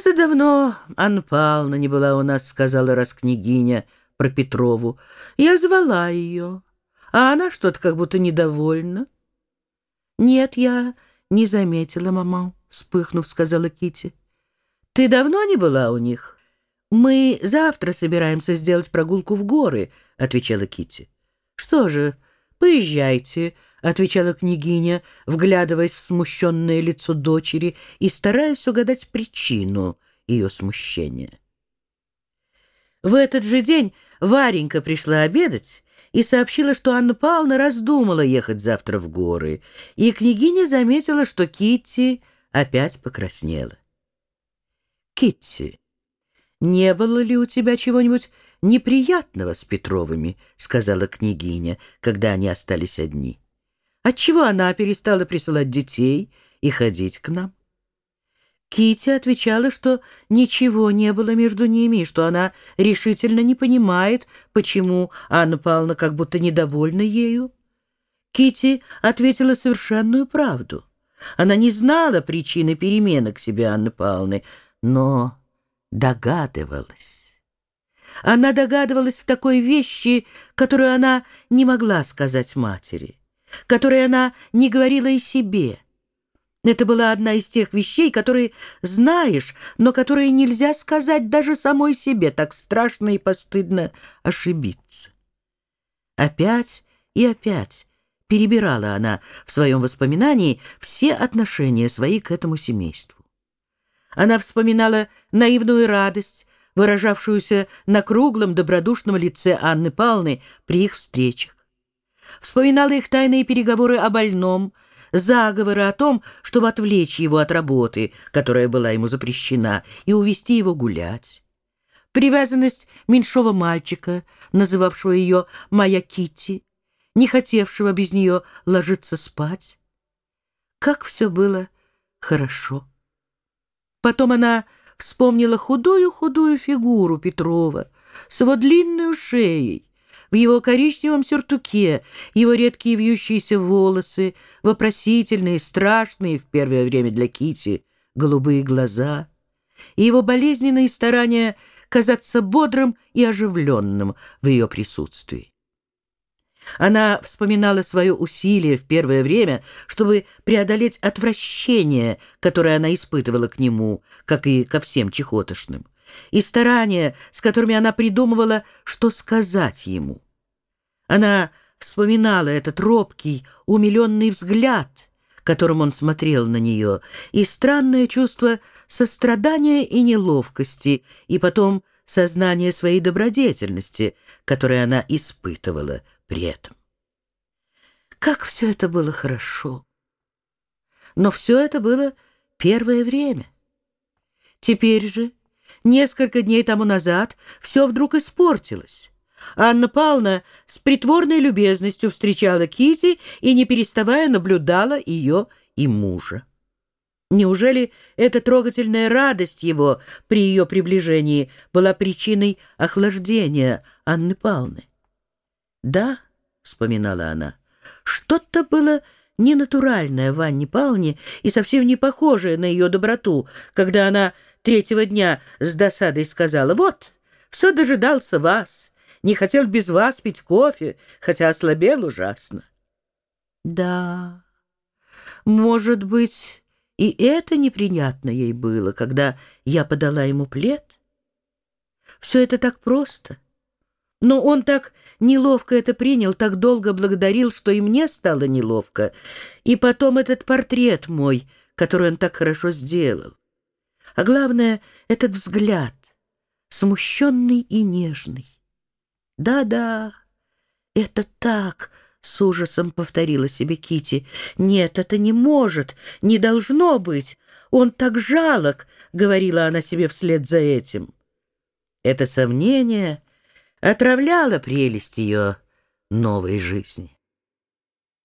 «Что-то давно Анна Павловна не была у нас», — сказала раз княгиня про Петрову. «Я звала ее, а она что-то как будто недовольна». «Нет, я не заметила, мама», — вспыхнув, сказала Кити. «Ты давно не была у них?» «Мы завтра собираемся сделать прогулку в горы», — отвечала Кити. «Что же, поезжайте», — отвечала княгиня, вглядываясь в смущенное лицо дочери и стараясь угадать причину ее смущения. В этот же день Варенька пришла обедать и сообщила, что Анна Павловна раздумала ехать завтра в горы, и княгиня заметила, что Китти опять покраснела. «Китти, не было ли у тебя чего-нибудь неприятного с Петровыми?» — сказала княгиня, когда они остались одни. Отчего она перестала присылать детей и ходить к нам? Кити отвечала, что ничего не было между ними, и что она решительно не понимает, почему Анна Павловна как будто недовольна ею. Кити ответила совершенную правду. Она не знала причины перемены к себе Анны Павловны, но догадывалась. Она догадывалась в такой вещи, которую она не могла сказать матери которой она не говорила и себе. Это была одна из тех вещей, которые знаешь, но которые нельзя сказать даже самой себе, так страшно и постыдно ошибиться. Опять и опять перебирала она в своем воспоминании все отношения свои к этому семейству. Она вспоминала наивную радость, выражавшуюся на круглом добродушном лице Анны Павловны при их встречах вспоминала их тайные переговоры о больном, заговоры о том, чтобы отвлечь его от работы, которая была ему запрещена, и увести его гулять. Привязанность меньшого мальчика, называвшего ее «моя Китти», не хотевшего без нее ложиться спать. Как все было хорошо. Потом она вспомнила худую-худую фигуру Петрова с его длинной шеей, в его коричневом сюртуке, его редкие вьющиеся волосы, вопросительные, страшные в первое время для Кити, голубые глаза, и его болезненные старания казаться бодрым и оживленным в ее присутствии. Она вспоминала свое усилие в первое время, чтобы преодолеть отвращение, которое она испытывала к нему, как и ко всем чехотошным и старания, с которыми она придумывала, что сказать ему. Она вспоминала этот робкий, умиленный взгляд, которым он смотрел на нее, и странное чувство сострадания и неловкости, и потом сознание своей добродетельности, которое она испытывала при этом. Как все это было хорошо! Но все это было первое время. Теперь же Несколько дней тому назад все вдруг испортилось. Анна Павловна с притворной любезностью встречала Кити и, не переставая, наблюдала ее и мужа. Неужели эта трогательная радость его при ее приближении была причиной охлаждения Анны Павловны? «Да», — вспоминала она, — «что-то было ненатуральное в Анне Павловне и совсем не похожее на ее доброту, когда она третьего дня с досадой сказала, «Вот, все дожидался вас, не хотел без вас пить кофе, хотя ослабел ужасно». Да, может быть, и это неприятно ей было, когда я подала ему плед. Все это так просто. Но он так неловко это принял, так долго благодарил, что и мне стало неловко. И потом этот портрет мой, который он так хорошо сделал. А главное — этот взгляд, смущенный и нежный. «Да-да, это так», — с ужасом повторила себе Кити. «Нет, это не может, не должно быть. Он так жалок», — говорила она себе вслед за этим. Это сомнение отравляло прелесть ее новой жизни.